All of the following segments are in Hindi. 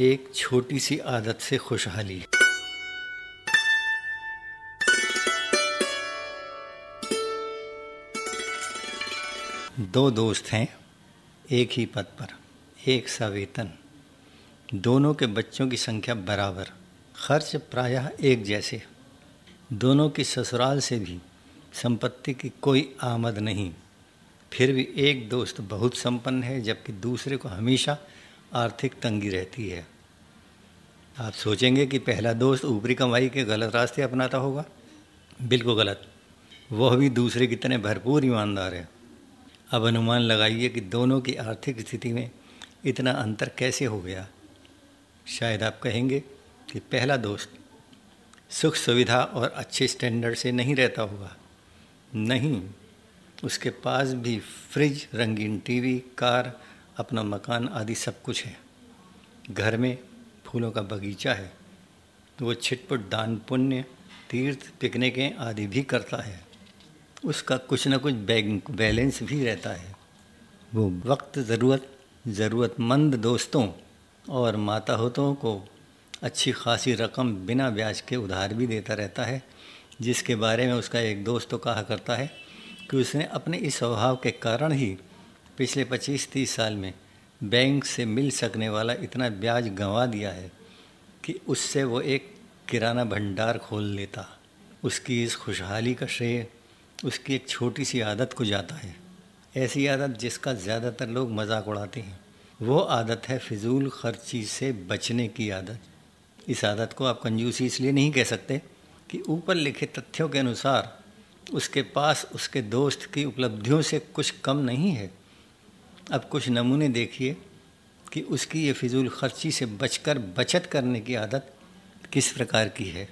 एक छोटी सी आदत से खुशहाली। दो दोस्त हैं, एक ही पद पर, एक सा वेतन दोनों के बच्चों की संख्या बराबर, खर्च प्रायः एक जैसे। दोनों की ससुराल से भी संपत्ति की कोई आमद नहीं। फिर भी एक दोस्त बहुत संपन्न है, जबकि दूसरे को हमेशा आर्थिक तंगी रहती है। आप सोचेंगे कि पहला दोस्त ऊपरी कमाई के गलत रास्ते अपनाता होगा। बिल्कुल गलत। वह भी दूसरे की तरह भरपूर ईमानदार है। अब अनुमान लगाइए कि दोनों की आर्थिक स्थिति में इतना अंतर कैसे हो गया? शायद आप कहेंगे कि पहला दोस्त सुख सुविधा और अच्छे स्टैंडर्ड से नहीं रहता होगा। नहीं, उसके पास भी फ्रिज रंगीन टीवी कार अपना मकान आदि सब कुछ है। घर में फूलों का बगीचा है। तो वो छिटपुट दान पुण्य, तीर्थ, पिकनिकें आदि भी करता है। उसका कुछ न कुछ बैंक बैलेंस भी रहता है। वो वक्त, ज़रूरत, ज़रूरतमंद दोस्तों और माताहतों को अच्छी खासी रकम बिना ब्याज के उधार भी देता रहता है, जिसके बारे में उसका एक दोस्त तो कहा करता है कि उसने अपने इस स्वभाव के कारण ही पिछले 25-30 साल में बैंक से मिल सकने वाला इतना ब्याज गंवा दिया है कि उससे वो एक किराना भंडार खोल लेता। उसकी इस खुशहाली का श्रेय, उसकी एक छोटी सी आदत को जाता है। ऐसी आदत जिसका ज़्यादातर लोग मज़ाक उड़ाते हैं। वो आदत है फिजूल खर्ची से बचने की आदत। इस आदत को आप कंजूसी इसलिए नहीं कह सकते कि ऊपर लिखे तथ्यों के अनुसार उसके पास उसके दोस्त की उपलब्धियों से कुछ कम नहीं है। अब कुछ नमूने देखिए कि उसकी ये फिजूल खर्ची से बचकर बचत करने की आदत किस प्रकार की है।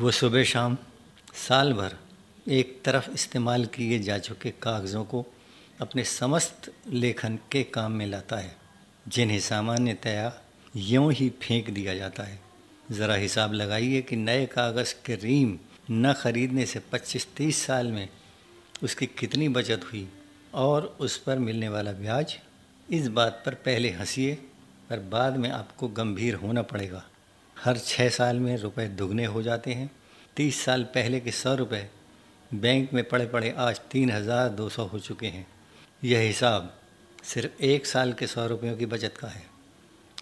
वो सुबह शाम, साल भर एक तरफ़ इस्तेमाल किए जा चुके कागज़ों को अपने समस्त लेखन के काम में लाता है, जिन्हें सामान्यतया यूँ ही फेंक दिया जाता है। ज़रा हिसाब लगाइए कि नए कागज़ के रीम न खरीदने से 25-30 साल में उसकी कितनी बचत हुई और उस पर मिलने वाला ब्याज इस बात पर पहले हंसीए, पर बाद में आपको गंभीर होना पड़ेगा। हर छः साल में रुपए दुगने हो जाते हैं। तीस साल पहले के सौ रुपये बैंक में पड़े पड़े आज तीन हज़ार दो सौ हो चुके हैं। यह हिसाब सिर्फ़ एक साल के सौ रुपयों की बचत का है।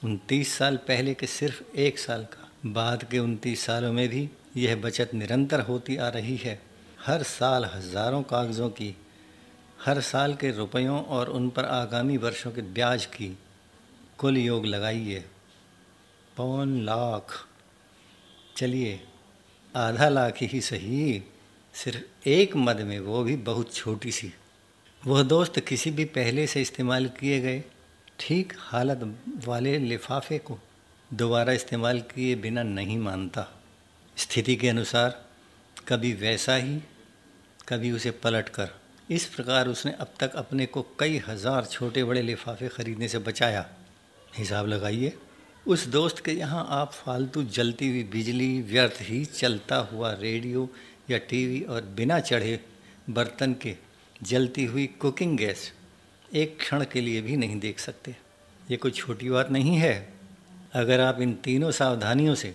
उनतीस साल पहले के सिर्फ़ एक साल का। बाद के उनतीस सालों में भी यह बचत निरंतर होती आ रही है। हर साल हज़ारों कागज़ों की हर साल के रुपयों और उन पर आगामी वर्षों के ब्याज की कुल योग लगाइए। पौन लाख। चलिए, आधा लाख ही सही, सिर्फ़ एक मद में वो भी बहुत छोटी सी। वह दोस्त किसी भी पहले से इस्तेमाल किए गए, ठीक हालत वाले लिफाफे को दोबारा इस्तेमाल किए बिना नहीं मानता। स्थिति के अनुसार कभी वैसा ही, कभी उसे पलट कर इस प्रकार उसने अब तक अपने को कई हज़ार छोटे बड़े लिफाफे ख़रीदने से बचाया। हिसाब लगाइए, उस दोस्त के यहाँ आप फालतू जलती हुई बिजली, व्यर्थ ही चलता हुआ रेडियो या टीवी और बिना चढ़े बर्तन के जलती हुई कुकिंग गैस एक क्षण के लिए भी नहीं देख सकते। ये कोई छोटी बात नहीं है। अगर आप इन तीनों सावधानियों से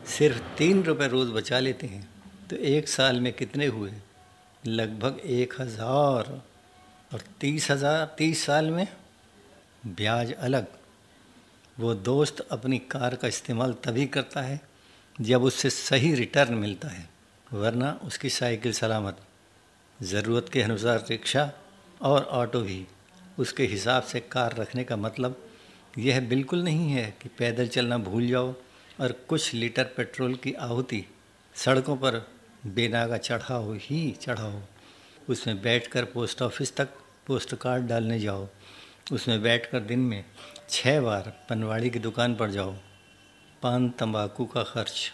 सिर्फ़ तीन रुपये रोज़ बचा लेते हैं तो एक साल में कितने हुए? लगभग एक हज़ार और तीस हज़ार, तीस साल में ब्याज अलग। वो दोस्त अपनी कार का इस्तेमाल तभी करता है जब उससे सही रिटर्न मिलता है, वरना उसकी साइकिल सलामत, ज़रूरत के अनुसार रिक्शा और ऑटो भी। उसके हिसाब से कार रखने का मतलब यह बिल्कुल नहीं है कि पैदल चलना भूल जाओ और कुछ लीटर पेट्रोल की आहुति सड़कों पर बेनागा चढ़ाओ ही चढ़ाओ। उसमें बैठकर पोस्ट ऑफ़िस तक पोस्ट कार्ड डालने जाओ। उसमें बैठकर दिन में छः बार पनवाड़ी की दुकान पर जाओ। पान, तंबाकू का खर्च।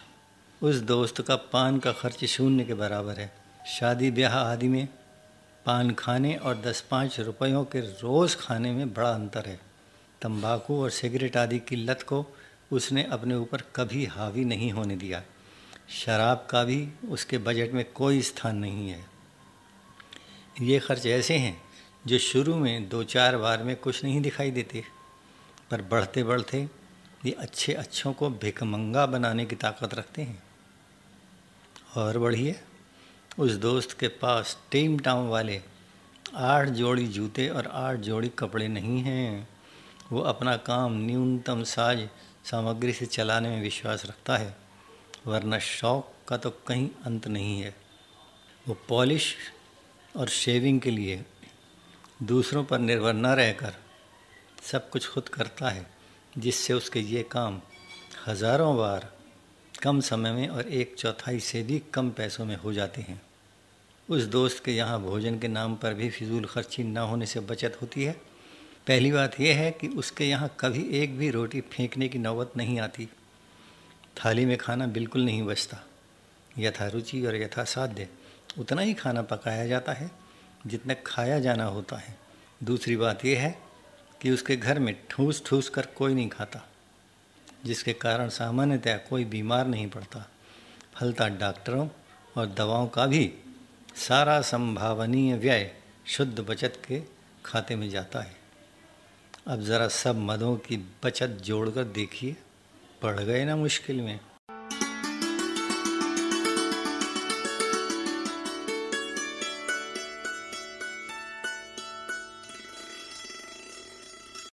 उस दोस्त का पान का खर्च शून्य के बराबर है। शादी ब्याह आदि में पान खाने और दस पाँच रुपयों के रोज़ खाने में बड़ा अंतर है। तंबाकू और सिगरेट आदि की लत को उसने अपने ऊपर कभी हावी नहीं होने दिया। शराब का भी उसके बजट में कोई स्थान नहीं है। ये खर्च ऐसे हैं जो शुरू में दो चार बार में कुछ नहीं दिखाई देते, पर बढ़ते बढ़ते ये अच्छे अच्छों को भिकमंगा बनाने की ताकत रखते हैं। और बढ़िए, उस दोस्त के पास टीम टाउन वाले आठ जोड़ी जूते और आठ जोड़ी कपड़े नहीं हैं। वो अपना काम न्यूनतम साज सामग्री से चलाने में विश्वास रखता है। वरना शौक का तो कहीं अंत नहीं है। वो पॉलिश और शेविंग के लिए दूसरों पर निर्भर न रहकर सब कुछ खुद करता है, जिससे उसके ये काम हज़ारों बार कम समय में और एक चौथाई से भी कम पैसों में हो जाते हैं। उस दोस्त के यहाँ भोजन के नाम पर भी फिजूल खर्ची ना होने से बचत होती है। पहली बात यह है कि उसके यहाँ कभी एक भी रोटी फेंकने की नौबत नहीं आती। थाली में खाना बिल्कुल नहीं बचता। यथा रुचि और यथासाध्य उतना ही खाना पकाया जाता है, जितना खाया जाना होता है। दूसरी बात यह है कि उसके घर में ठूस ठूस कर कोई नहीं खाता, जिसके कारण सामान्यतः कोई बीमार नहीं पड़ता। फलता डॉक्टरों और दवाओं का भी सारा संभावनीय व्यय शुद्ध बचत के खाते में जाता है। अब ज़रा सब मदों की बचत जोड़कर देखिए। पड़ गए ना मुश्किल में।